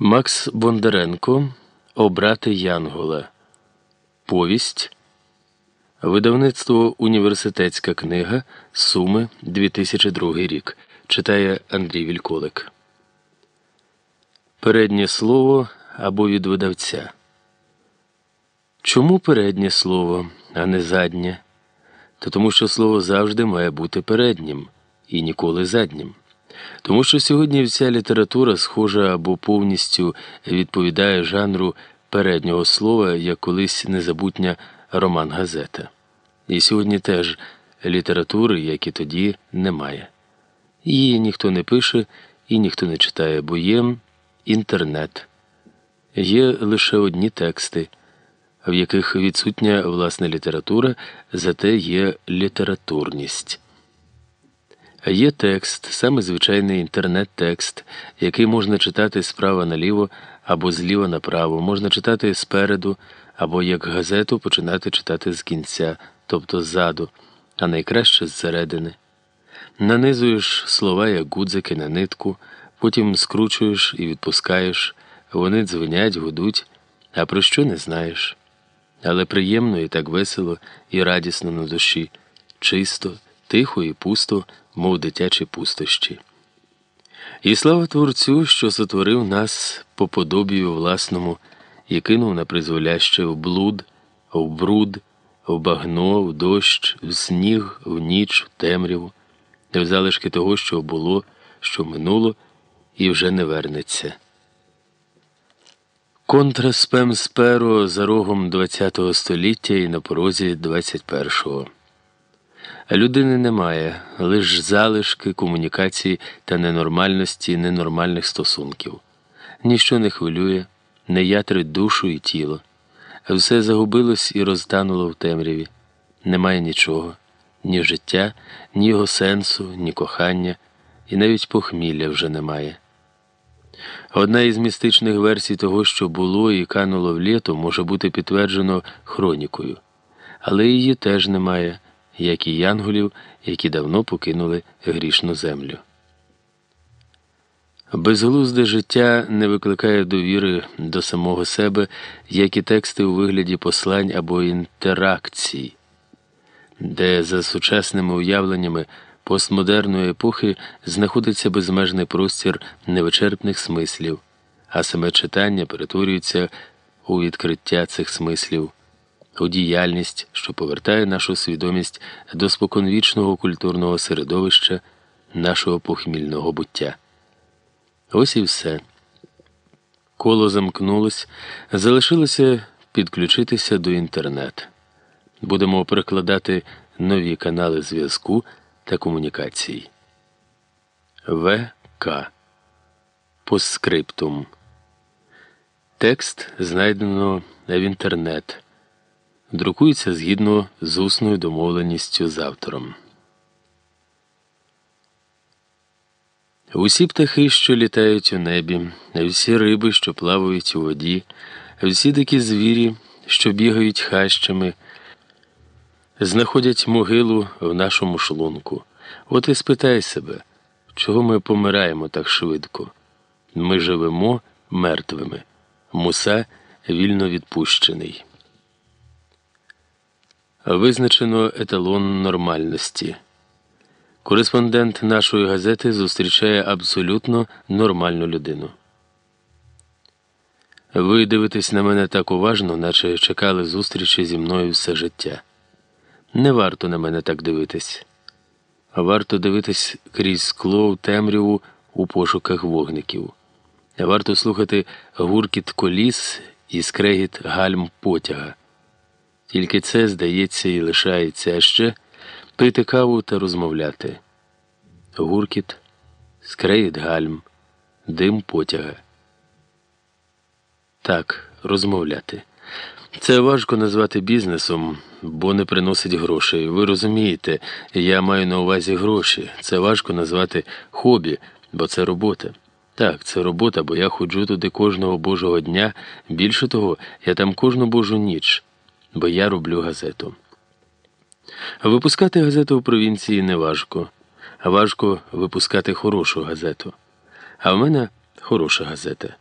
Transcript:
Макс Бондаренко Обрати Янгола. Повість. Видавництво Університетська книга Суми 2002 рік. Читає Андрій Вільколик. Переднє слово або від видавця. Чому переднє слово, а не заднє? Та тому, що слово завжди має бути переднім і ніколи заднім. Тому що сьогодні вся література схожа або повністю відповідає жанру переднього слова, як колись незабутня роман газета. І сьогодні теж літератури, як і тоді, немає. Її ніхто не пише і ніхто не читає, бо є інтернет. Є лише одні тексти, в яких відсутня власна література, зате є літературність. Є текст, саме звичайний інтернет-текст, який можна читати справа наліво або зліва направо, можна читати спереду, або як газету починати читати з кінця, тобто ззаду, а найкраще зсередини. Нанизуєш слова як гудзики на нитку, потім скручуєш і відпускаєш, вони дзвенять, гудуть, а про що не знаєш. Але приємно і так весело і радісно на душі, чисто, тихо і пусто мов дитячі пустощі. І слава Творцю, що сотворив нас по подобію власному і кинув на призволяще в блуд, в бруд, в багно, в дощ, в сніг, в ніч, в темряву, в залишки того, що було, що минуло, і вже не вернеться. Контра спем сперо за рогом ХХ століття і на порозі 21-го. Людини немає, лише залишки комунікації та ненормальності, ненормальних стосунків. Ніщо не хвилює, не ятрить душу і тіло. Все загубилось і розтануло в темряві. Немає нічого, ні життя, ні його сенсу, ні кохання, і навіть похмілля вже немає. Одна із містичних версій того, що було і кануло в літо, може бути підтверджено хронікою, але її теж немає як і янголів, які давно покинули грішну землю. Безглузде життя не викликає довіри до самого себе, як і тексти у вигляді послань або інтеракцій, де за сучасними уявленнями постмодерної епохи знаходиться безмежний простір невичерпних смислів, а саме читання перетворюється у відкриття цих смислів у діяльність, що повертає нашу свідомість до споконвічного культурного середовища нашого похмільного буття. Ось і все. Коло замкнулось, залишилося підключитися до інтернет. Будемо перекладати нові канали зв'язку та комунікацій. ВК Постскриптум. Текст знайдено в інтернет друкується згідно з усною домовленістю з автором. Усі птахи, що літають у небі, всі риби, що плавають у воді, всі дикі звірі, що бігають хащами, знаходять могилу в нашому шлунку. От і спитай себе, чого ми помираємо так швидко? Ми живемо мертвими, муса вільно відпущений. Визначено еталон нормальності. Кореспондент нашої газети зустрічає абсолютно нормальну людину. Ви дивитесь на мене так уважно, наче чекали зустрічі зі мною все життя. Не варто на мене так дивитись. Варто дивитись крізь скло в темряву у пошуках вогників. Варто слухати гуркіт коліс і скрегіт гальм потяга. Тільки це, здається, і лишається ще пити каву та розмовляти. Гуркіт, скреїт гальм, дим потяга. Так, розмовляти. Це важко назвати бізнесом, бо не приносить грошей. Ви розумієте, я маю на увазі гроші. Це важко назвати хобі, бо це робота. Так, це робота, бо я ходжу туди кожного божого дня. Більше того, я там кожну божу ніч бо я роблю газету. Випускати газету в провінції не важко, важко випускати хорошу газету. А в мене хороша газета.